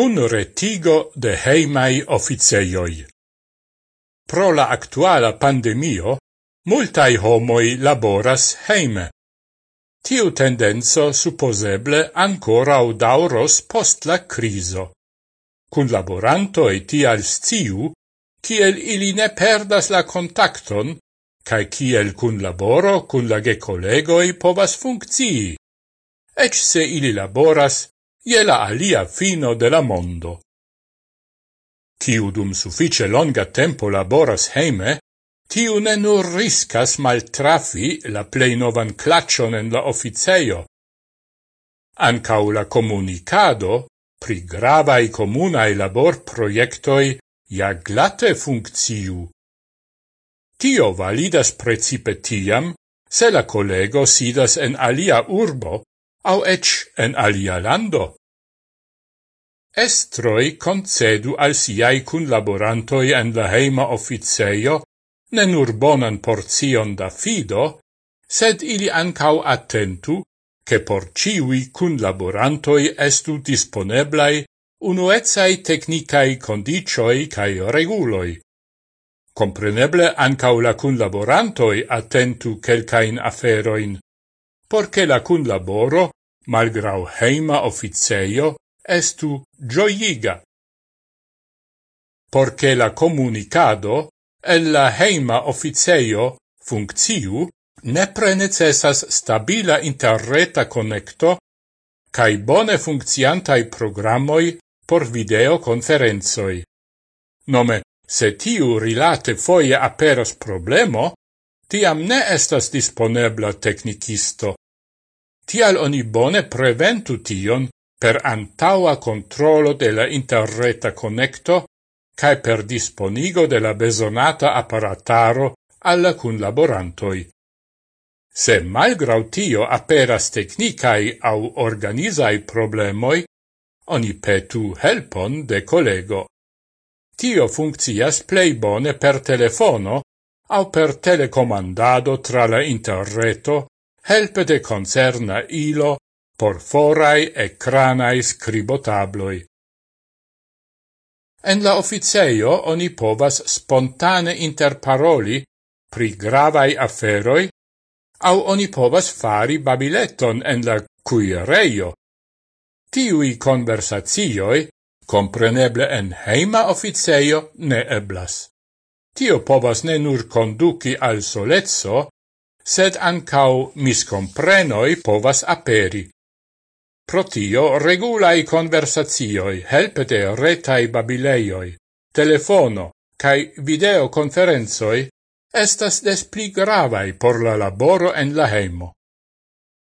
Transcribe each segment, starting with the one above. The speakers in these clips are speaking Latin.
cun retigo de heimai officeioi. Pro la actuala pandemio, multai homoi laboras heime. Tiu tendenzo supposeble ancora dauros post la criso. Cun laboranto e tial sciu, kiel ili ne perdas la contacton, cae kiel cun laboro cun la gecolegoi povas functii, ec se ili laboras ie la alia fino de la mondo. Ciu dum suffice longa tempo laboras heime, tiu ne nur riscas maltrafi la plei novan clacion en la officeio. Ancau la comunicado pri gravai comunai labor proiectoi ja glate funcciu. Tio validas precipe tiam, se la collego sidas en alia urbo, au ec en alia lando. Estroi concedu al siai cunlaborantoi en la heima officeio ne nur bonan porzion da fido, sed ili ancau attentu che por ciui cunlaborantoi estu disponeblai unuezai technicai condicioi cae reguloi. Compreneble ancau la cunlaborantoi attentu quelcain aferoin, porce la cunlaboro, malgrau heima officeio, estu gioiga. Porche la comunicado el la heima officeio funcciu, nepre necessas stabila interreta connecto cae bone funcciantai programmoi por videoconferenzoi. Nome, se tiu rilate foie aperos problemo, tiam ne estas disponebla technicisto. Tial oni bone preventu tion per antaua controllo de la interreta connecto cae per disponigo de la besonata apparataro alla cunlaborantoi. Se malgrau tio aperas technicae au organizai problemoi, oni petu helpon de collego. Tio funccias plei bone per telefono au per telecomandado tra la interreto helpe de concerna ilo por forai ecranai scribotabloi. En la officeio oni povas spontane interparoli pri gravai aferoi, au oni povas fari babileton en la cuireio. Tiui conversazioi, compreneble en heima officeio, ne eblas. Tio povas ne nur conduci al solezzo, sed ancau miscomprenoi povas aperi. Pro tio regulai conversazioi helpe de retai babileioi, telefono cae videoconferenzoi estas des pli gravai por la laboro en la heimo.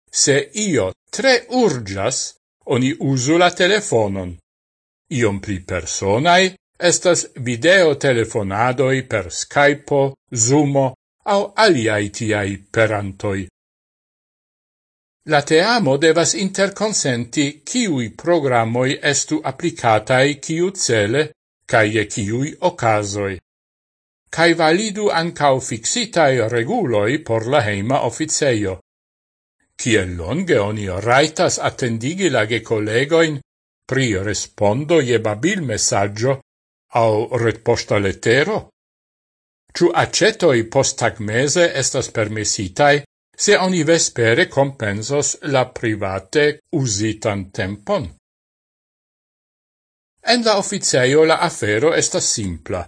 Se io tre urgas, oni usu la telefonon. Iom pli personai estas videotelefonadoi per Skype, Zoomo au aliai tiai perantoi. La teamo devas interconsenti kiui programoi estu applicatai kiu cele, cae kiui ocasoi. Cae validu ancau fixitai reguloi por la heima officeio. Ciel longe oni raitas attendigi la collegoin pri respondo je babil messaggio au retposta lettero? Ciu accetoi postag mese estas permesitai se oni vespere compensos la private usitan tempon. En la officeio la afero estas simpla.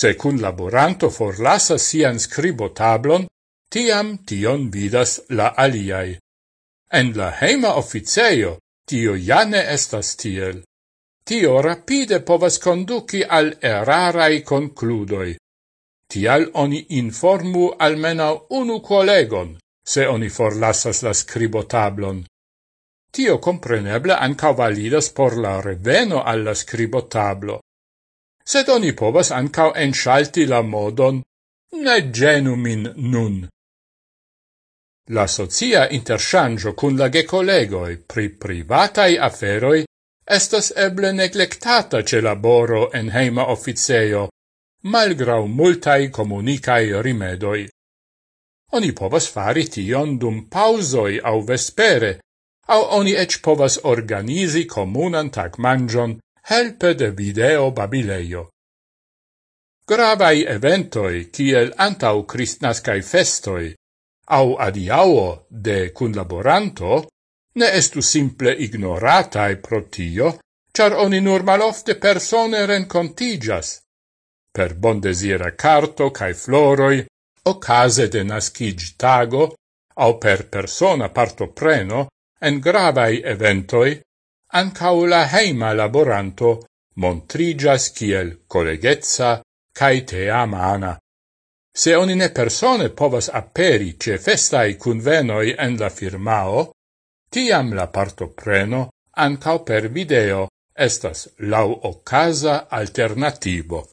Se cun laboranto forlasa sian scribo tablon, tiam tion vidas la aliai. En la heima officeio tio jane estas tiel. Tio rapide povas conduci al erarai concludoi. Tial oni informu almena unu collegon, se oni forlassas la scribotablon. Tio compreneble anca validas por la reveno alla scribotablo. Sed oni povas anca ensalti la modon, ne genumin nun. La socia interchangio cun la gecolegoi pri privatai aferoi estas eble neglectata ce laboro en heima officeio, malgrau multai comunicai rimedoi. Oni povas fari tion dum pausoi au vespere, au oni ec povas organizi comunan tag mangion helpe de video babileio. Gravai eventoi, kiel antau cristnascai festoi, au adiao de cunlaboranto, ne estu simple ignoratai pro tio, char oni nur malofte persone rencontigas. Per bondesiera carto cae floroi ocase de nascig tago au per persona partopreno en gravai eventoi, ancau la heima laboranto montrigas kiel collegezza cae te amana. Se oni ne persone povas aperi ce festai convenoi en la firmao, tiam la partopreno ancau per video estas lau ocasa alternativo.